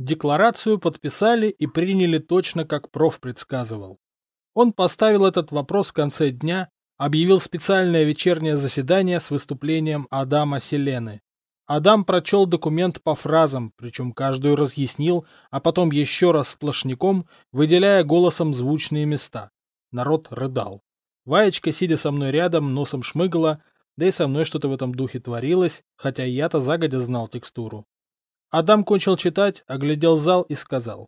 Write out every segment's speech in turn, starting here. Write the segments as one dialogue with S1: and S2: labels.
S1: Декларацию подписали и приняли точно, как проф предсказывал. Он поставил этот вопрос в конце дня, объявил специальное вечернее заседание с выступлением Адама Селены. Адам прочел документ по фразам, причем каждую разъяснил, а потом еще раз сплошняком, выделяя голосом звучные места. Народ рыдал. Ваечка, сидя со мной рядом, носом шмыгала, да и со мной что-то в этом духе творилось, хотя я-то загодя знал текстуру. Адам кончил читать, оглядел зал и сказал.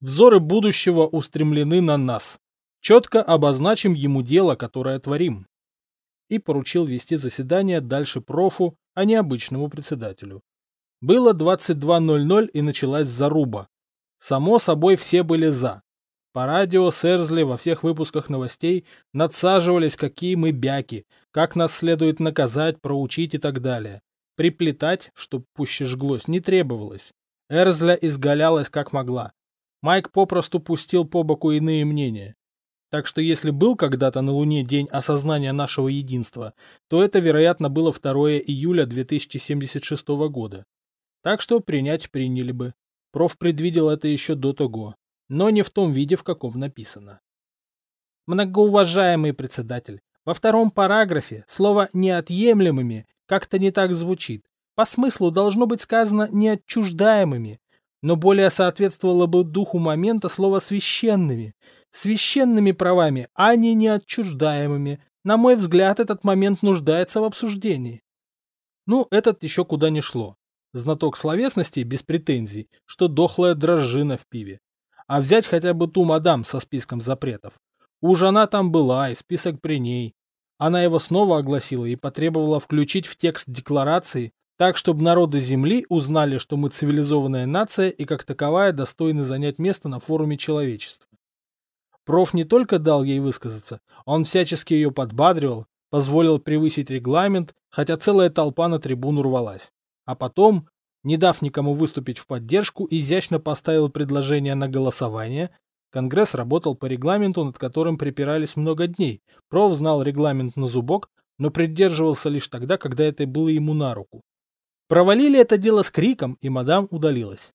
S1: «Взоры будущего устремлены на нас. Четко обозначим ему дело, которое творим». И поручил вести заседание дальше профу, а не обычному председателю. Было 22.00 и началась заруба. Само собой все были за. По радио Серзли во всех выпусках новостей надсаживались, какие мы бяки, как нас следует наказать, проучить и так далее. Приплетать, чтоб пуще жглось, не требовалось. Эрзля изгалялась как могла. Майк попросту пустил по боку иные мнения. Так что если был когда-то на Луне день осознания нашего единства, то это, вероятно, было 2 июля 2076 года. Так что принять приняли бы. Проф предвидел это еще до того, но не в том виде, в каком написано. Многоуважаемый председатель, во втором параграфе слово «неотъемлемыми» как-то не так звучит. По смыслу должно быть сказано «неотчуждаемыми», но более соответствовало бы духу момента слово «священными», священными правами, а не неотчуждаемыми. На мой взгляд, этот момент нуждается в обсуждении. Ну, этот еще куда не шло. Знаток словесности без претензий, что дохлая дрожжина в пиве. А взять хотя бы ту мадам со списком запретов. Уж она там была, и список при ней. Она его снова огласила и потребовала включить в текст декларации, так, чтобы народы Земли узнали, что мы цивилизованная нация и как таковая достойны занять место на форуме человечества. Проф не только дал ей высказаться, он всячески ее подбадривал, позволил превысить регламент, хотя целая толпа на трибуну рвалась. А потом, не дав никому выступить в поддержку, изящно поставил предложение на голосование. Конгресс работал по регламенту, над которым припирались много дней. Проф знал регламент на зубок, но придерживался лишь тогда, когда это было ему на руку. Провалили это дело с криком, и мадам удалилась.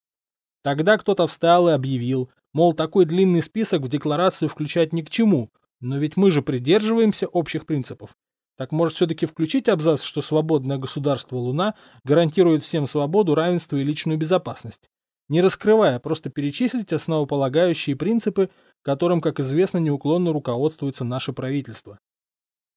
S1: Тогда кто-то встал и объявил, мол, такой длинный список в декларацию включать ни к чему, но ведь мы же придерживаемся общих принципов. Так может все-таки включить абзац, что свободное государство Луна гарантирует всем свободу, равенство и личную безопасность? Не раскрывая, просто перечислить основополагающие принципы, которым, как известно, неуклонно руководствуется наше правительство.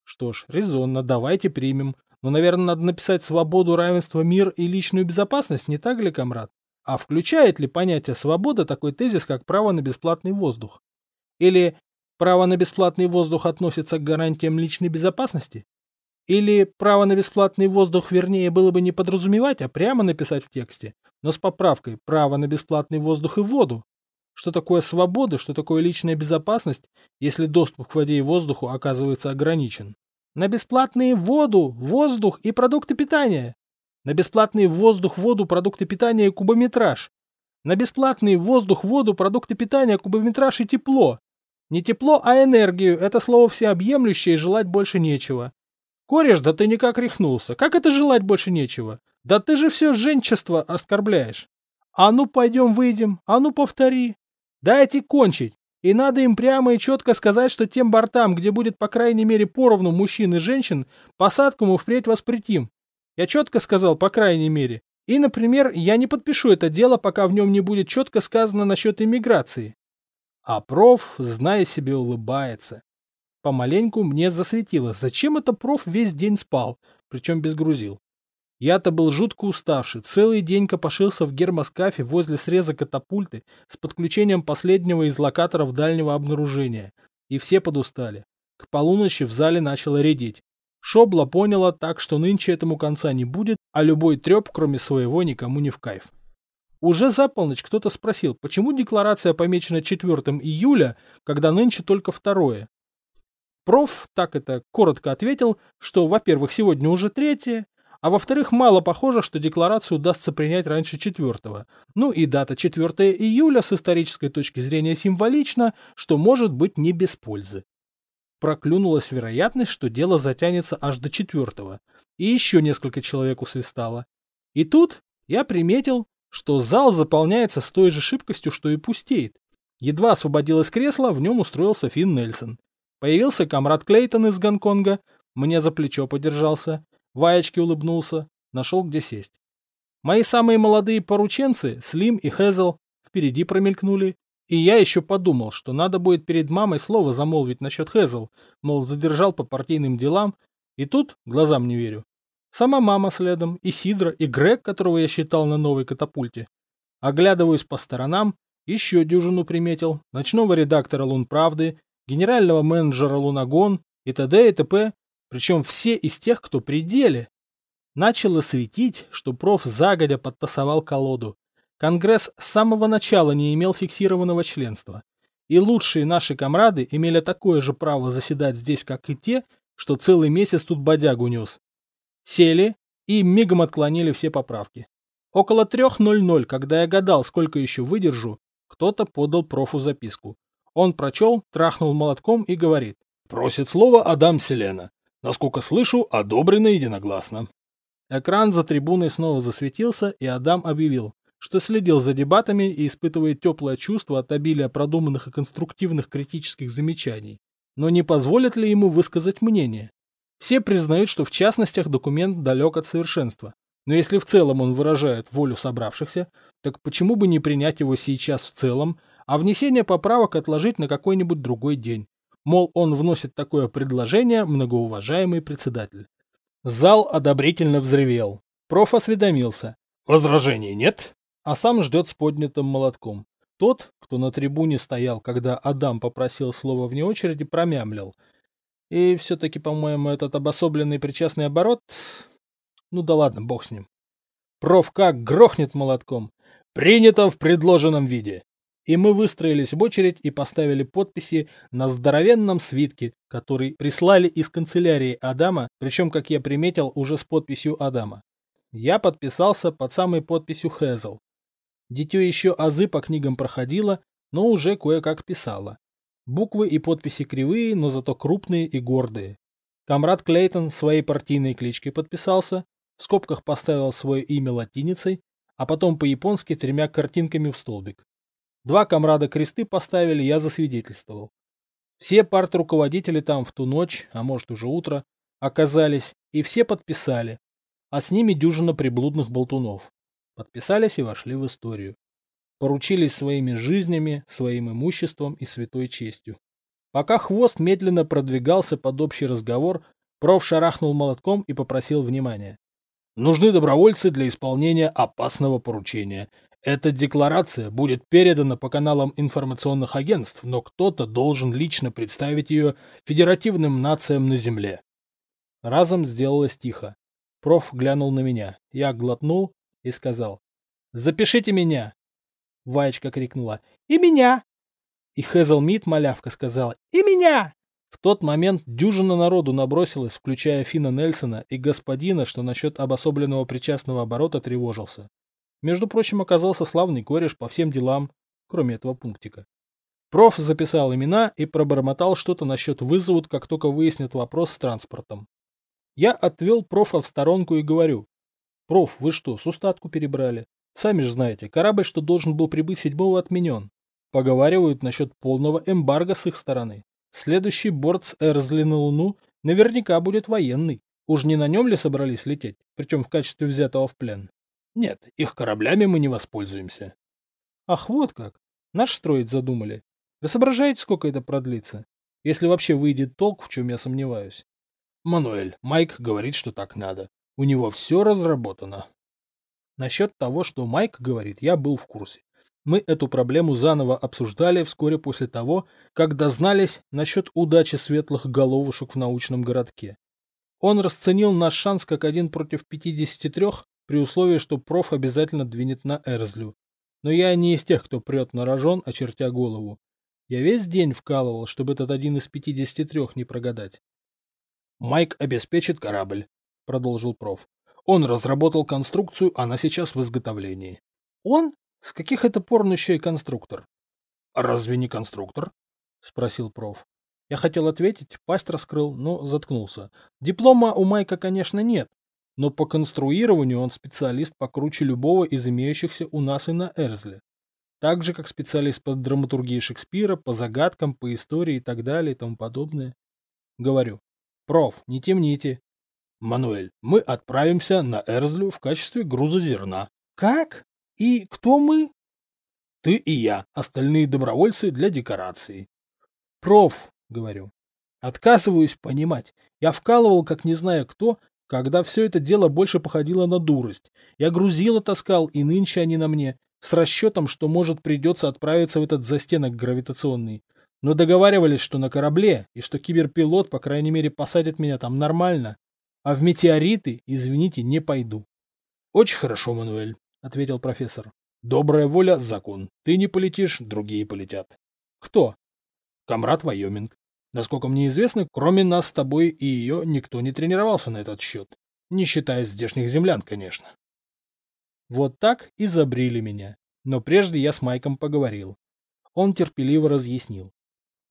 S1: Что ж, резонно, давайте примем. Но, наверное, надо написать свободу, равенство, мир и личную безопасность, не так ли, комрад? А включает ли понятие свобода такой тезис, как право на бесплатный воздух? Или право на бесплатный воздух относится к гарантиям личной безопасности? Или право на бесплатный воздух, вернее, было бы не подразумевать, а прямо написать в тексте, но с поправкой право на бесплатный воздух и воду? Что такое свобода, что такое личная безопасность, если доступ к воде и воздуху оказывается ограничен? На бесплатные воду, воздух и продукты питания. На бесплатный воздух, воду, продукты питания и кубометраж. На бесплатный воздух, воду, продукты питания, кубометраж и тепло. Не тепло, а энергию. Это слово всеобъемлющее и желать больше нечего. Кореш, да ты никак рехнулся. Как это желать больше нечего? Да ты же все женчество оскорбляешь. А ну пойдем выйдем, а ну повтори. Дайте кончить. И надо им прямо и четко сказать, что тем бортам, где будет по крайней мере поровну мужчин и женщин, посадку мы впредь воспретим. Я четко сказал, по крайней мере. И, например, я не подпишу это дело, пока в нем не будет четко сказано насчет иммиграции. А проф, зная себе, улыбается. Помаленьку мне засветило, зачем это проф весь день спал, причем без грузил. Я-то был жутко уставший, целый день копошился в гермоскафе возле среза катапульты с подключением последнего из локаторов дальнего обнаружения. И все подустали. К полуночи в зале начало редеть. Шобла поняла так, что нынче этому конца не будет, а любой треп, кроме своего, никому не в кайф. Уже за полночь кто-то спросил, почему декларация помечена 4 июля, когда нынче только второе. Проф так это коротко ответил, что, во-первых, сегодня уже третье, а во-вторых, мало похоже, что декларацию удастся принять раньше четвертого. Ну и дата 4 июля с исторической точки зрения символична, что может быть не без пользы проклюнулась вероятность, что дело затянется аж до четвертого, и еще несколько человек усвистало. И тут я приметил, что зал заполняется с той же шибкостью, что и пустеет. Едва освободилось кресло, в нем устроился Финн Нельсон. Появился комрад Клейтон из Гонконга, мне за плечо подержался, Ваечке улыбнулся, нашел где сесть. Мои самые молодые порученцы, Слим и Хезл, впереди промелькнули, и я еще подумал, что надо будет перед мамой слово замолвить насчет Хезл, мол, задержал по партийным делам, и тут, глазам не верю, сама мама следом, и Сидра, и Грег, которого я считал на новой катапульте. Оглядываюсь по сторонам, еще дюжину приметил, ночного редактора «Лун Правды», генерального менеджера «Лунагон» и т.д. и т.п., причем все из тех, кто при деле. Начало светить, что проф загодя подтасовал колоду. Конгресс с самого начала не имел фиксированного членства. И лучшие наши комрады имели такое же право заседать здесь, как и те, что целый месяц тут бодягу нес. Сели и мигом отклонили все поправки. Около 3.00, когда я гадал, сколько еще выдержу, кто-то подал профу записку. Он прочел, трахнул молотком и говорит. «Просит слово Адам Селена. Насколько слышу, одобрено единогласно». Экран за трибуной снова засветился, и Адам объявил что следил за дебатами и испытывает теплое чувство от обилия продуманных и конструктивных критических замечаний. Но не позволят ли ему высказать мнение? Все признают, что в частностях документ далек от совершенства. Но если в целом он выражает волю собравшихся, так почему бы не принять его сейчас в целом, а внесение поправок отложить на какой-нибудь другой день? Мол, он вносит такое предложение, многоуважаемый председатель. Зал одобрительно взревел. Проф осведомился. Возражений нет? а сам ждет с поднятым молотком. Тот, кто на трибуне стоял, когда Адам попросил слова вне очереди, промямлил. И все-таки, по-моему, этот обособленный причастный оборот... Ну да ладно, бог с ним. Проф как грохнет молотком. Принято в предложенном виде. И мы выстроились в очередь и поставили подписи на здоровенном свитке, который прислали из канцелярии Адама, причем, как я приметил, уже с подписью Адама. Я подписался под самой подписью Хезл. Дитё еще азы по книгам проходило, но уже кое-как писала. Буквы и подписи кривые, но зато крупные и гордые. Камрад Клейтон своей партийной кличкой подписался, в скобках поставил свое имя латиницей, а потом по-японски тремя картинками в столбик. Два комрада кресты поставили, я засвидетельствовал. Все парт-руководители там в ту ночь, а может уже утро, оказались, и все подписали, а с ними дюжина приблудных болтунов подписались и вошли в историю. Поручились своими жизнями, своим имуществом и святой честью. Пока хвост медленно продвигался под общий разговор, проф шарахнул молотком и попросил внимания. Нужны добровольцы для исполнения опасного поручения. Эта декларация будет передана по каналам информационных агентств, но кто-то должен лично представить ее федеративным нациям на Земле. Разом сделалось тихо. Проф глянул на меня. Я глотнул и сказал «Запишите меня!» Ваечка крикнула «И меня!» И Хезл Мит, малявка, сказала «И меня!» В тот момент дюжина народу набросилась, включая Фина Нельсона и господина, что насчет обособленного причастного оборота тревожился. Между прочим, оказался славный кореш по всем делам, кроме этого пунктика. Проф записал имена и пробормотал что-то насчет вызовут, как только выяснят вопрос с транспортом. Я отвел профа в сторонку и говорю, Проф, вы что, с устатку перебрали? Сами же знаете, корабль, что должен был прибыть седьмого, отменен. Поговаривают насчет полного эмбарго с их стороны. Следующий борт с Эрзли на Луну наверняка будет военный. Уж не на нем ли собрались лететь, причем в качестве взятого в плен? Нет, их кораблями мы не воспользуемся. Ах, вот как. Наш строить задумали. Вы соображаете, сколько это продлится? Если вообще выйдет толк, в чем я сомневаюсь. Мануэль, Майк говорит, что так надо. У него все разработано. Насчет того, что Майк говорит, я был в курсе. Мы эту проблему заново обсуждали вскоре после того, как дознались насчет удачи светлых головушек в научном городке. Он расценил наш шанс как один против 53 при условии, что проф обязательно двинет на Эрзлю. Но я не из тех, кто прет на рожон, очертя голову. Я весь день вкалывал, чтобы этот один из 53 не прогадать. Майк обеспечит корабль, — продолжил проф. «Он разработал конструкцию, она сейчас в изготовлении». «Он? С каких это пор он еще и конструктор?» «А разве не конструктор?» — спросил проф. Я хотел ответить, пасть раскрыл, но заткнулся. Диплома у Майка, конечно, нет, но по конструированию он специалист покруче любого из имеющихся у нас и на Эрзле. Так же, как специалист по драматургии Шекспира, по загадкам, по истории и так далее и тому подобное. Говорю, проф, не темните. Мануэль, мы отправимся на Эрзлю в качестве груза зерна. Как? И кто мы? Ты и я, остальные добровольцы для декорации. Проф, говорю, отказываюсь понимать. Я вкалывал, как не знаю кто, когда все это дело больше походило на дурость. Я грузила таскал, и нынче они на мне, с расчетом, что, может, придется отправиться в этот застенок гравитационный. Но договаривались, что на корабле, и что киберпилот, по крайней мере, посадит меня там нормально. А в метеориты, извините, не пойду. Очень хорошо, Мануэль, ответил профессор. Добрая воля – закон. Ты не полетишь, другие полетят. Кто? Камрад Вайоминг. Насколько мне известно, кроме нас с тобой и ее, никто не тренировался на этот счет. Не считая здешних землян, конечно. Вот так и забрили меня. Но прежде я с Майком поговорил. Он терпеливо разъяснил.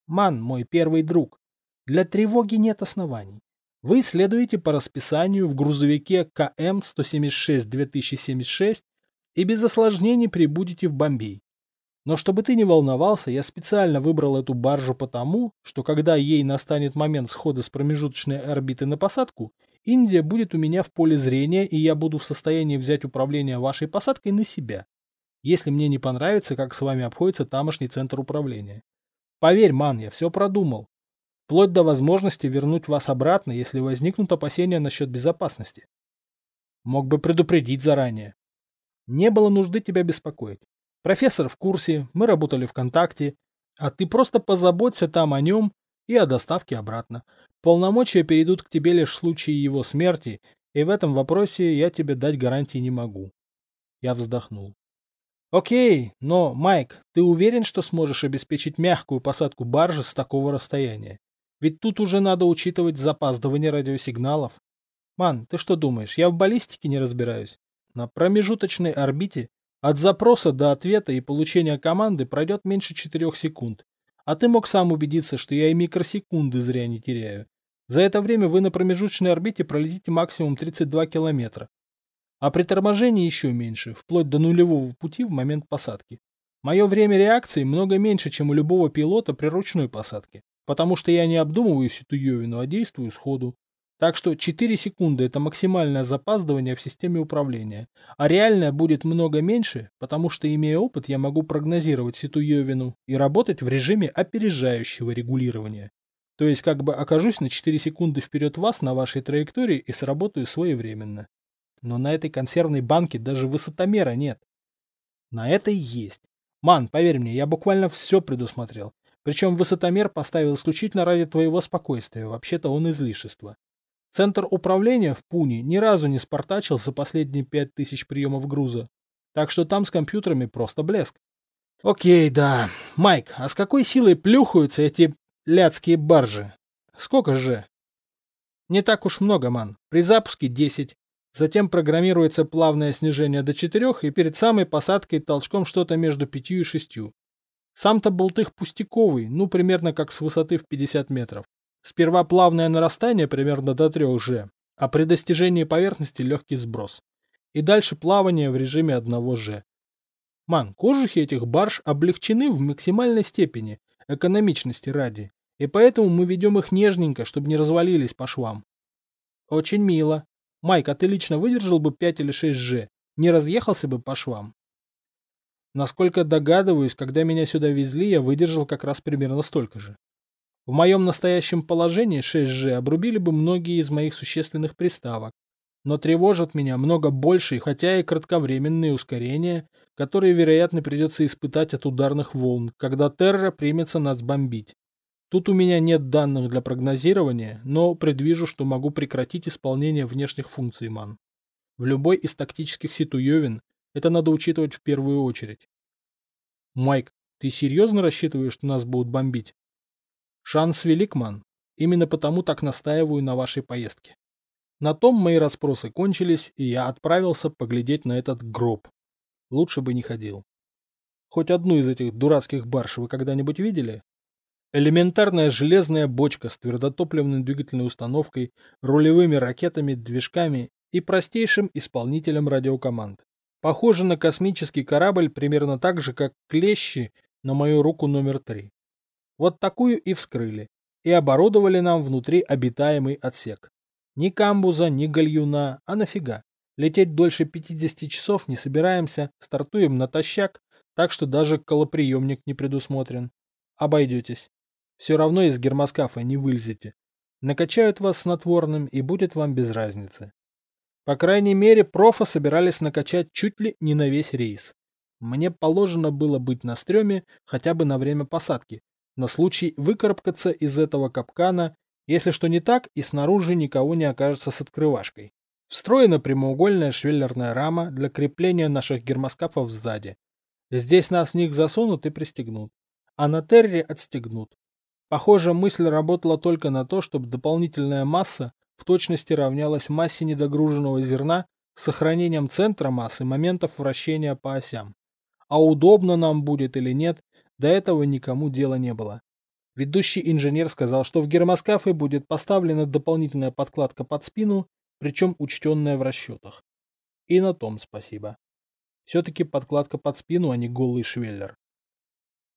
S1: Ман, мой первый друг, для тревоги нет оснований. Вы следуете по расписанию в грузовике КМ-176-2076 и без осложнений прибудете в Бомбей. Но чтобы ты не волновался, я специально выбрал эту баржу потому, что когда ей настанет момент схода с промежуточной орбиты на посадку, Индия будет у меня в поле зрения, и я буду в состоянии взять управление вашей посадкой на себя, если мне не понравится, как с вами обходится тамошний центр управления. Поверь, ман, я все продумал. Вплоть до возможности вернуть вас обратно, если возникнут опасения насчет безопасности. Мог бы предупредить заранее. Не было нужды тебя беспокоить. Профессор в курсе, мы работали в контакте, а ты просто позаботься там о нем и о доставке обратно. Полномочия перейдут к тебе лишь в случае его смерти, и в этом вопросе я тебе дать гарантии не могу. Я вздохнул. Окей, но, Майк, ты уверен, что сможешь обеспечить мягкую посадку баржи с такого расстояния? Ведь тут уже надо учитывать запаздывание радиосигналов. Ман, ты что думаешь, я в баллистике не разбираюсь? На промежуточной орбите от запроса до ответа и получения команды пройдет меньше 4 секунд. А ты мог сам убедиться, что я и микросекунды зря не теряю. За это время вы на промежуточной орбите пролетите максимум 32 километра. А при торможении еще меньше, вплоть до нулевого пути в момент посадки. Мое время реакции много меньше, чем у любого пилота при ручной посадке, потому что я не обдумываю всю ту ёвину, а действую сходу. Так что 4 секунды – это максимальное запаздывание в системе управления. А реальное будет много меньше, потому что, имея опыт, я могу прогнозировать ситуевину и работать в режиме опережающего регулирования. То есть как бы окажусь на 4 секунды вперед вас на вашей траектории и сработаю своевременно. Но на этой консервной банке даже высотомера нет. На этой есть. Ман, поверь мне, я буквально все предусмотрел. Причем высотомер поставил исключительно ради твоего спокойствия, вообще-то он излишество. Центр управления в Пуне ни разу не спартачил за последние пять тысяч приемов груза. Так что там с компьютерами просто блеск. Окей, да. Майк, а с какой силой плюхаются эти ляцкие баржи? Сколько же? Не так уж много, ман. При запуске 10. Затем программируется плавное снижение до 4 и перед самой посадкой толчком что-то между 5 и 6. Сам-то болтых пустяковый, ну примерно как с высоты в 50 метров. Сперва плавное нарастание примерно до 3 G, а при достижении поверхности легкий сброс. И дальше плавание в режиме 1 G. Ман, кожухи этих барж облегчены в максимальной степени, экономичности ради, и поэтому мы ведем их нежненько, чтобы не развалились по швам. Очень мило. Майк, а ты лично выдержал бы 5 или 6 G? Не разъехался бы по швам? Насколько догадываюсь, когда меня сюда везли, я выдержал как раз примерно столько же. В моем настоящем положении 6G обрубили бы многие из моих существенных приставок, но тревожат меня много больше, хотя и кратковременные ускорения, которые, вероятно, придется испытать от ударных волн, когда Терра примется нас бомбить. Тут у меня нет данных для прогнозирования, но предвижу, что могу прекратить исполнение внешних функций МАН. В любой из тактических ситуевин это надо учитывать в первую очередь. Майк, ты серьезно рассчитываешь, что нас будут бомбить? Шанс велик, ман. Именно потому так настаиваю на вашей поездке. На том мои расспросы кончились, и я отправился поглядеть на этот гроб. Лучше бы не ходил. Хоть одну из этих дурацких барж вы когда-нибудь видели? Элементарная железная бочка с твердотопливной двигательной установкой, рулевыми ракетами, движками и простейшим исполнителем радиокоманд. Похоже на космический корабль примерно так же, как клещи на мою руку номер три. Вот такую и вскрыли. И оборудовали нам внутри обитаемый отсек. Ни камбуза, ни гальюна, а нафига? Лететь дольше 50 часов не собираемся, стартуем натощак, так что даже колоприемник не предусмотрен. Обойдетесь. Все равно из гермоскафа не вылезете. Накачают вас снотворным и будет вам без разницы. По крайней мере, профа собирались накачать чуть ли не на весь рейс. Мне положено было быть на стреме хотя бы на время посадки, на случай выкарабкаться из этого капкана, если что не так, и снаружи никого не окажется с открывашкой. Встроена прямоугольная швеллерная рама для крепления наших гермоскафов сзади. Здесь нас в них засунут и пристегнут, а на терре отстегнут. Похоже, мысль работала только на то, чтобы дополнительная масса в точности равнялась массе недогруженного зерна с сохранением центра массы моментов вращения по осям. А удобно нам будет или нет, до этого никому дела не было. Ведущий инженер сказал, что в гермоскафе будет поставлена дополнительная подкладка под спину, причем учтенная в расчетах. И на том спасибо. Все-таки подкладка под спину, а не голый швеллер.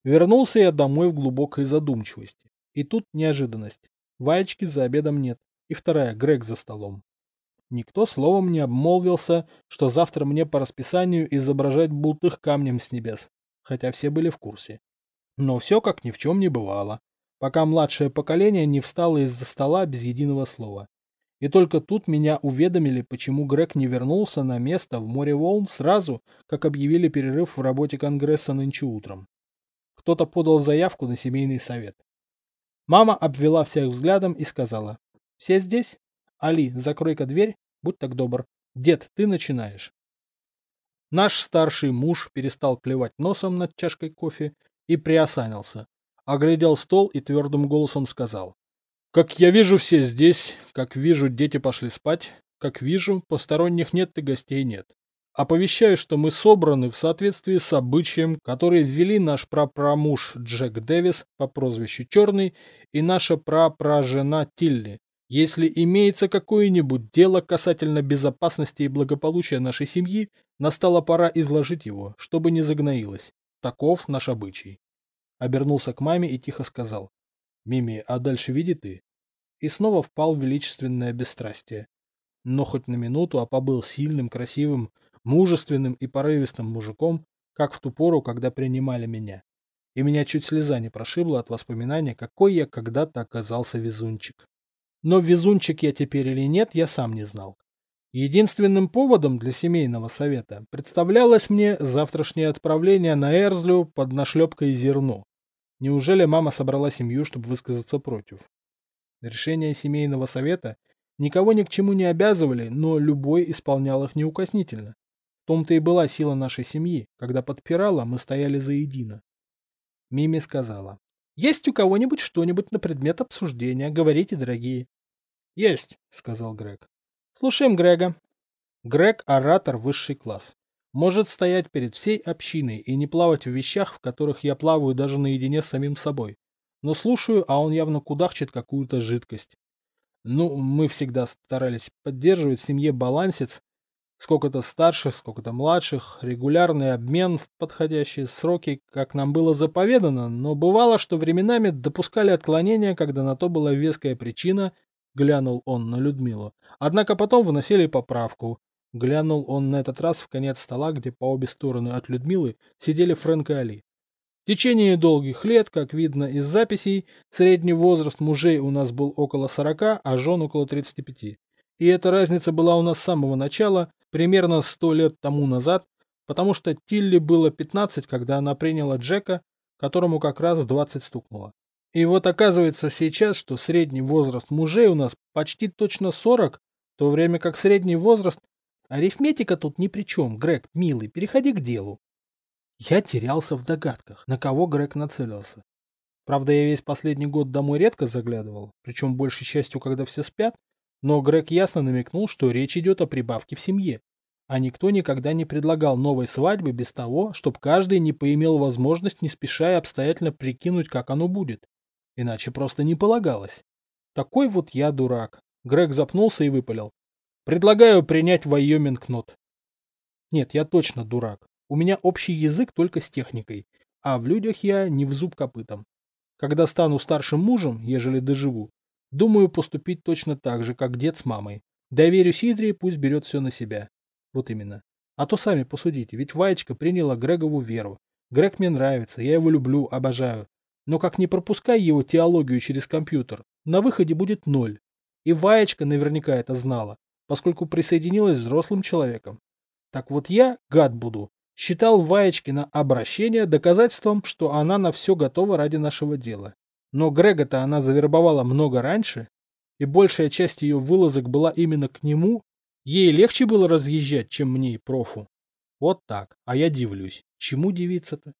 S1: Вернулся я домой в глубокой задумчивости. И тут неожиданность. Ваечки за обедом нет. И вторая, Грег за столом. Никто словом не обмолвился, что завтра мне по расписанию изображать будут их камнем с небес, хотя все были в курсе. Но все как ни в чем не бывало, пока младшее поколение не встало из-за стола без единого слова. И только тут меня уведомили, почему Грег не вернулся на место в море волн сразу, как объявили перерыв в работе Конгресса нынче утром. Кто-то подал заявку на семейный совет. Мама обвела всех взглядом и сказала, «Все здесь? Али, закрой-ка дверь, будь так добр. Дед, ты начинаешь». Наш старший муж перестал клевать носом над чашкой кофе и приосанился. Оглядел стол и твердым голосом сказал. Как я вижу, все здесь, как вижу, дети пошли спать, как вижу, посторонних нет и гостей нет. Оповещаю, что мы собраны в соответствии с обычаем, который ввели наш прапрамуж Джек Дэвис по прозвищу Черный и наша прапражена Тилли. Если имеется какое-нибудь дело касательно безопасности и благополучия нашей семьи, настала пора изложить его, чтобы не загноилось. Таков наш обычай. Обернулся к маме и тихо сказал. Мими, а дальше види ты. И снова впал в величественное бесстрастие. Но хоть на минуту, а побыл сильным, красивым, мужественным и порывистым мужиком, как в ту пору, когда принимали меня. И меня чуть слеза не прошибла от воспоминания, какой я когда-то оказался везунчик. Но везунчик я теперь или нет, я сам не знал. Единственным поводом для семейного совета представлялось мне завтрашнее отправление на Эрзлю под нашлепкой зерно. Неужели мама собрала семью, чтобы высказаться против? Решения семейного совета никого ни к чему не обязывали, но любой исполнял их неукоснительно. В том-то и была сила нашей семьи. Когда подпирала, мы стояли заедино. Мими сказала. «Есть у кого-нибудь что-нибудь на предмет обсуждения? Говорите, дорогие». «Есть», — сказал Грег. «Слушаем Грега». Грег — оратор высший класс может стоять перед всей общиной и не плавать в вещах, в которых я плаваю даже наедине с самим собой. Но слушаю, а он явно кудахчет какую-то жидкость. Ну, мы всегда старались поддерживать в семье балансец, сколько-то старших, сколько-то младших, регулярный обмен в подходящие сроки, как нам было заповедано, но бывало, что временами допускали отклонения, когда на то была веская причина, глянул он на Людмилу. Однако потом выносили поправку, Глянул он на этот раз в конец стола, где по обе стороны от Людмилы сидели Фрэнк и Али. В течение долгих лет, как видно из записей, средний возраст мужей у нас был около 40, а жен около 35. И эта разница была у нас с самого начала, примерно 100 лет тому назад, потому что Тилли было 15, когда она приняла Джека, которому как раз 20 стукнуло. И вот оказывается сейчас, что средний возраст мужей у нас почти точно 40, в то время как средний возраст Арифметика тут ни при чем, Грег, милый, переходи к делу. Я терялся в догадках, на кого Грег нацелился. Правда, я весь последний год домой редко заглядывал, причем большей частью, когда все спят, но Грег ясно намекнул, что речь идет о прибавке в семье. А никто никогда не предлагал новой свадьбы без того, чтобы каждый не поимел возможность не спеша и обстоятельно прикинуть, как оно будет. Иначе просто не полагалось. Такой вот я дурак. Грег запнулся и выпалил. Предлагаю принять Вайоминг-нот. Нет, я точно дурак. У меня общий язык только с техникой, а в людях я не в зуб копытом. Когда стану старшим мужем, ежели доживу, думаю поступить точно так же, как дед с мамой. Доверю Сидре, пусть берет все на себя. Вот именно. А то сами посудите, ведь Ваечка приняла Грегову веру. Грег мне нравится, я его люблю, обожаю. Но как не пропускай его теологию через компьютер, на выходе будет ноль. И Ваечка наверняка это знала, поскольку присоединилась взрослым человеком. Так вот я, гад буду, считал Ваечкина обращение доказательством, что она на все готова ради нашего дела. Но Грега-то она завербовала много раньше, и большая часть ее вылазок была именно к нему, ей легче было разъезжать, чем мне и профу. Вот так, а я дивлюсь. Чему дивиться-то?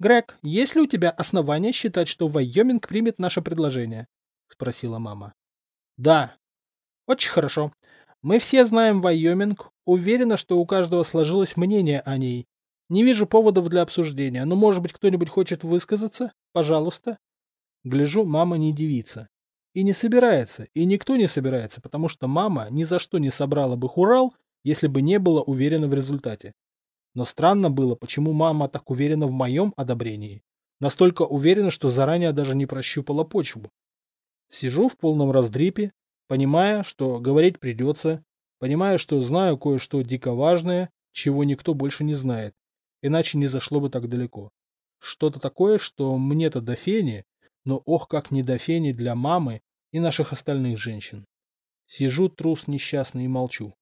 S1: Грег, есть ли у тебя основания считать, что Вайоминг примет наше предложение? Спросила мама. Да. Очень хорошо. Мы все знаем Вайоминг, уверена, что у каждого сложилось мнение о ней. Не вижу поводов для обсуждения, но, может быть, кто-нибудь хочет высказаться? Пожалуйста. Гляжу, мама не девица. И не собирается, и никто не собирается, потому что мама ни за что не собрала бы хурал, если бы не была уверена в результате. Но странно было, почему мама так уверена в моем одобрении. Настолько уверена, что заранее даже не прощупала почву. Сижу в полном раздрипе, понимая, что говорить придется, понимая, что знаю кое-что дико важное, чего никто больше не знает, иначе не зашло бы так далеко. Что-то такое, что мне-то до фени, но ох, как не до фени для мамы и наших остальных женщин. Сижу трус несчастный и молчу.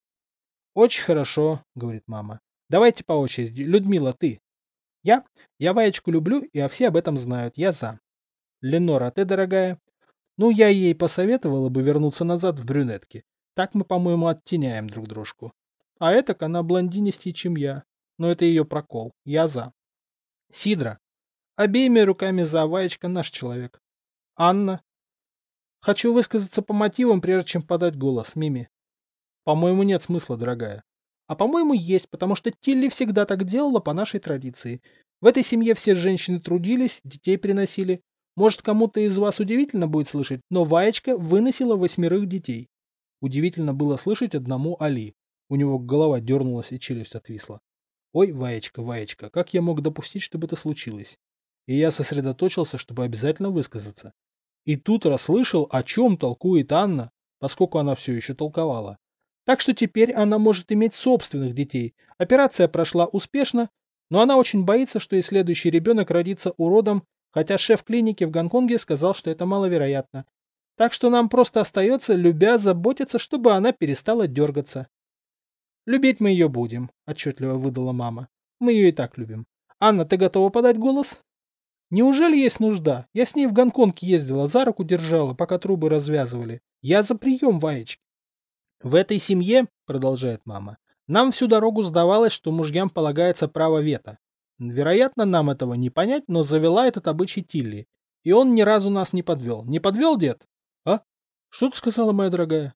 S1: «Очень хорошо», — говорит мама. «Давайте по очереди. Людмила, ты». «Я? Я Ваечку люблю, и все об этом знают. Я за». «Ленора, ты, дорогая?» «Ну, я ей посоветовала бы вернуться назад в брюнетке. Так мы, по-моему, оттеняем друг дружку. А это она блондинистей, чем я. Но это ее прокол. Я за». «Сидра, Обеими руками за Ваечка наш человек. Анна. Хочу высказаться по мотивам, прежде чем подать голос, Мими. По-моему, нет смысла, дорогая. А по-моему, есть, потому что Тилли всегда так делала по нашей традиции. В этой семье все женщины трудились, детей приносили. Может, кому-то из вас удивительно будет слышать, но Ваечка выносила восьмерых детей. Удивительно было слышать одному Али. У него голова дернулась и челюсть отвисла. Ой, Ваечка, Ваечка, как я мог допустить, чтобы это случилось? и я сосредоточился, чтобы обязательно высказаться. И тут расслышал, о чем толкует Анна, поскольку она все еще толковала. Так что теперь она может иметь собственных детей. Операция прошла успешно, но она очень боится, что и следующий ребенок родится уродом, хотя шеф клиники в Гонконге сказал, что это маловероятно. Так что нам просто остается, любя, заботиться, чтобы она перестала дергаться. «Любить мы ее будем», — отчетливо выдала мама. «Мы ее и так любим. Анна, ты готова подать голос?» Неужели есть нужда? Я с ней в Гонконг ездила, за руку держала, пока трубы развязывали. Я за прием Ваечки. В этой семье, продолжает мама, нам всю дорогу сдавалось, что мужьям полагается право вето. Вероятно, нам этого не понять, но завела этот обычай Тилли. И он ни разу нас не подвел. Не подвел, дед? А? Что ты сказала, моя дорогая?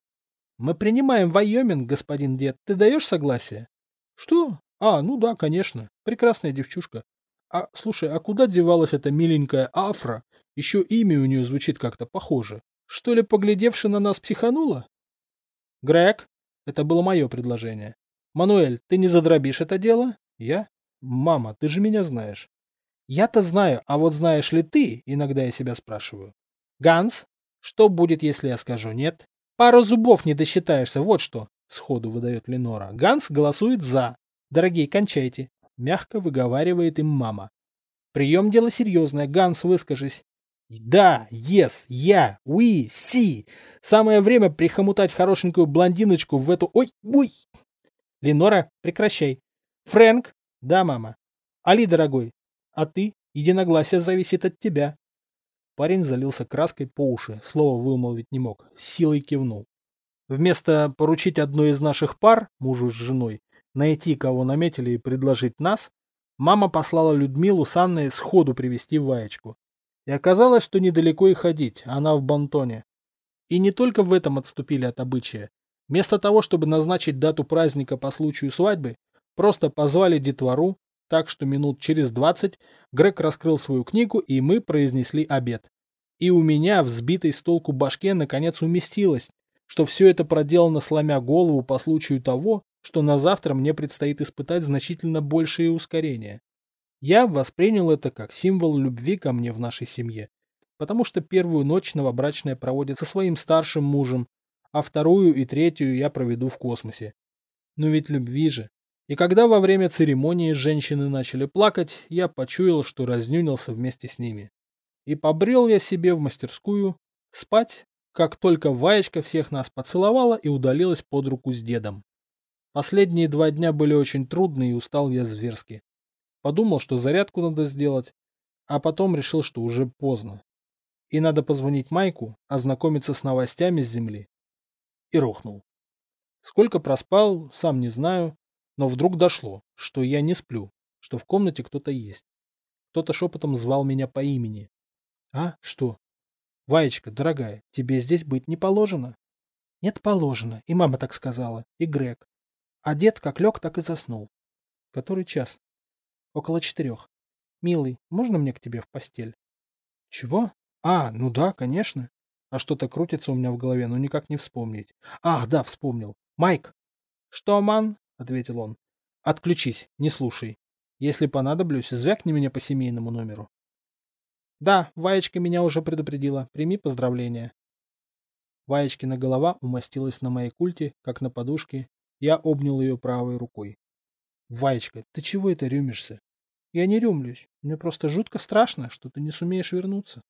S1: Мы принимаем Вайоминг, господин дед. Ты даешь согласие? Что? А, ну да, конечно. Прекрасная девчушка. А, слушай, а куда девалась эта миленькая Афра? Еще имя у нее звучит как-то похоже. Что ли, поглядевши на нас, психанула? Грег, это было мое предложение. Мануэль, ты не задробишь это дело? Я? Мама, ты же меня знаешь. Я-то знаю, а вот знаешь ли ты, иногда я себя спрашиваю. Ганс, что будет, если я скажу нет? Пару зубов не досчитаешься, вот что, сходу выдает Ленора. Ганс голосует за. Дорогие, кончайте мягко выговаривает им мама. Прием дело серьезное, Ганс, выскажись. Да, yes, я, we, си. Самое время прихомутать хорошенькую блондиночку в эту... Ой, ой. Ленора, прекращай. Фрэнк? Да, мама. Али, дорогой. А ты? Единогласие зависит от тебя. Парень залился краской по уши, слова вымолвить не мог, с силой кивнул. Вместо поручить одной из наших пар, мужу с женой, найти, кого наметили и предложить нас, мама послала Людмилу с Анной сходу привести Ваечку. И оказалось, что недалеко и ходить, она в Бантоне. И не только в этом отступили от обычая. Вместо того, чтобы назначить дату праздника по случаю свадьбы, просто позвали детвору, так что минут через двадцать Грег раскрыл свою книгу, и мы произнесли обед. И у меня в сбитой с толку башке наконец уместилось, что все это проделано сломя голову по случаю того, что на завтра мне предстоит испытать значительно большее ускорение. Я воспринял это как символ любви ко мне в нашей семье, потому что первую ночь новобрачная проводит со своим старшим мужем, а вторую и третью я проведу в космосе. Но ведь любви же. И когда во время церемонии женщины начали плакать, я почуял, что разнюнился вместе с ними. И побрел я себе в мастерскую спать, как только Ваечка всех нас поцеловала и удалилась под руку с дедом. Последние два дня были очень трудные и устал я зверски. Подумал, что зарядку надо сделать, а потом решил, что уже поздно. И надо позвонить Майку, ознакомиться с новостями с земли. И рухнул. Сколько проспал, сам не знаю, но вдруг дошло, что я не сплю, что в комнате кто-то есть. Кто-то шепотом звал меня по имени. А, что? Ваечка, дорогая, тебе здесь быть не положено. Нет, положено, и мама так сказала, и Грег. А дед как лег, так и заснул. Который час? Около четырех. Милый, можно мне к тебе в постель? Чего? А, ну да, конечно. А что-то крутится у меня в голове, но никак не вспомнить. Ах, да, вспомнил. Майк. Что, ман? Ответил он. Отключись, не слушай. Если понадоблюсь, звякни меня по семейному номеру. Да, Ваечка меня уже предупредила. Прими поздравления. Ваечкина голова умостилась на моей культе, как на подушке. Я обнял ее правой рукой. Ваечка, ты чего это рюмишься? Я не рюмлюсь. Мне просто жутко страшно, что ты не сумеешь вернуться.